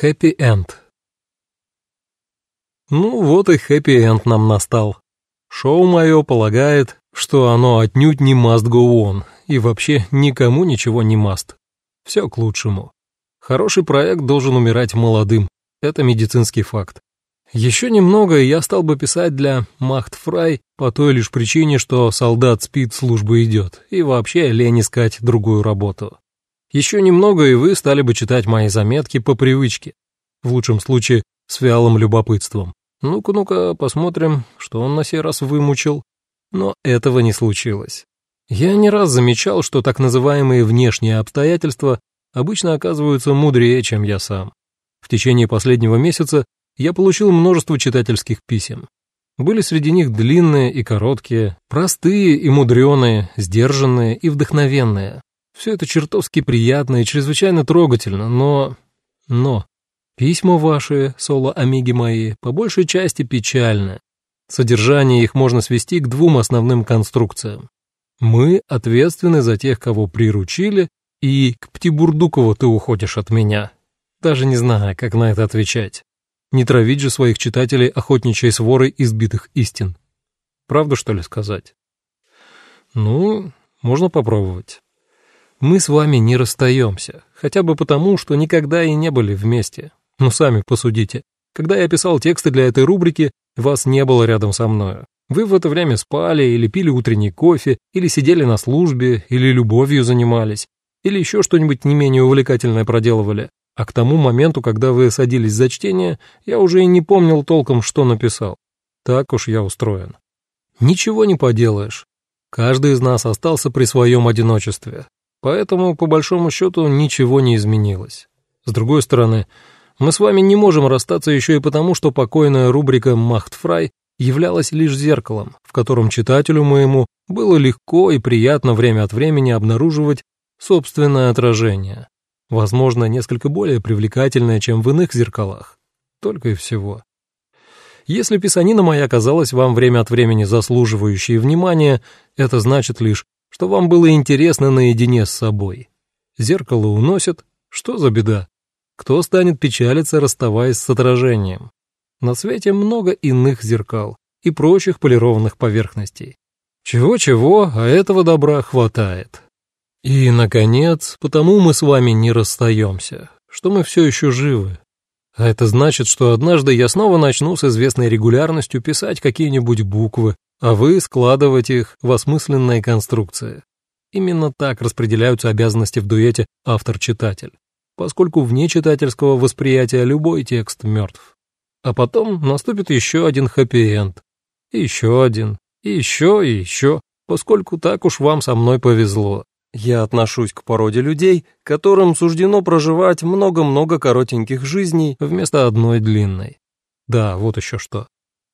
Хэппи-энд. Ну вот и хэппи-энд нам настал. Шоу мое полагает, что оно отнюдь не must go on, и вообще никому ничего не must. Все к лучшему. Хороший проект должен умирать молодым. Это медицинский факт. Еще немного, и я стал бы писать для Махтфрай по той лишь причине, что солдат спит, служба идет, и вообще лень искать другую работу. Еще немного, и вы стали бы читать мои заметки по привычке. В лучшем случае, с вялым любопытством. Ну-ка, ну-ка, посмотрим, что он на сей раз вымучил. Но этого не случилось. Я не раз замечал, что так называемые внешние обстоятельства обычно оказываются мудрее, чем я сам. В течение последнего месяца я получил множество читательских писем. Были среди них длинные и короткие, простые и мудреные, сдержанные и вдохновенные. Все это чертовски приятно и чрезвычайно трогательно, но... Но... Письма ваши, соло-амиги мои, по большей части печальны. Содержание их можно свести к двум основным конструкциям. Мы ответственны за тех, кого приручили, и к Птибурдукову ты уходишь от меня. Даже не знаю, как на это отвечать. Не травить же своих читателей охотничьей сворой избитых истин. Правду, что ли, сказать? Ну, можно попробовать мы с вами не расстаемся, хотя бы потому, что никогда и не были вместе. Ну, сами посудите. Когда я писал тексты для этой рубрики, вас не было рядом со мною. Вы в это время спали или пили утренний кофе, или сидели на службе, или любовью занимались, или еще что-нибудь не менее увлекательное проделывали. А к тому моменту, когда вы садились за чтение, я уже и не помнил толком, что написал. Так уж я устроен. Ничего не поделаешь. Каждый из нас остался при своем одиночестве, Поэтому, по большому счету, ничего не изменилось. С другой стороны, мы с вами не можем расстаться еще и потому, что покойная рубрика «Махтфрай» являлась лишь зеркалом, в котором читателю моему было легко и приятно время от времени обнаруживать собственное отражение, возможно, несколько более привлекательное, чем в иных зеркалах. Только и всего. Если писанина моя казалась вам время от времени заслуживающей внимания, это значит лишь, что вам было интересно наедине с собой. Зеркало уносят, что за беда? Кто станет печалиться, расставаясь с отражением? На свете много иных зеркал и прочих полированных поверхностей. Чего-чего, а этого добра хватает. И, наконец, потому мы с вами не расстаемся, что мы все еще живы. А это значит, что однажды я снова начну с известной регулярностью писать какие-нибудь буквы, а вы складывать их в осмысленные конструкции. Именно так распределяются обязанности в дуэте автор-читатель, поскольку вне читательского восприятия любой текст мертв. А потом наступит еще один хэппи-энд, еще один, и еще, и еще, поскольку так уж вам со мной повезло. Я отношусь к породе людей, которым суждено проживать много-много коротеньких жизней вместо одной длинной. Да, вот еще что.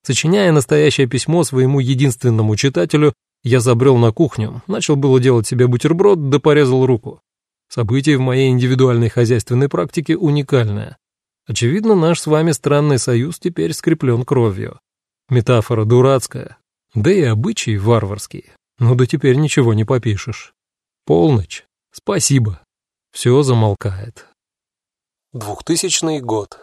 Сочиняя настоящее письмо своему единственному читателю, я забрел на кухню, начал было делать себе бутерброд, да порезал руку. Событие в моей индивидуальной хозяйственной практике уникальное. Очевидно, наш с вами странный союз теперь скреплен кровью. Метафора дурацкая, да и обычай варварский. Ну да теперь ничего не попишешь. Полночь. Спасибо. Все замолкает. Двухтысячный год.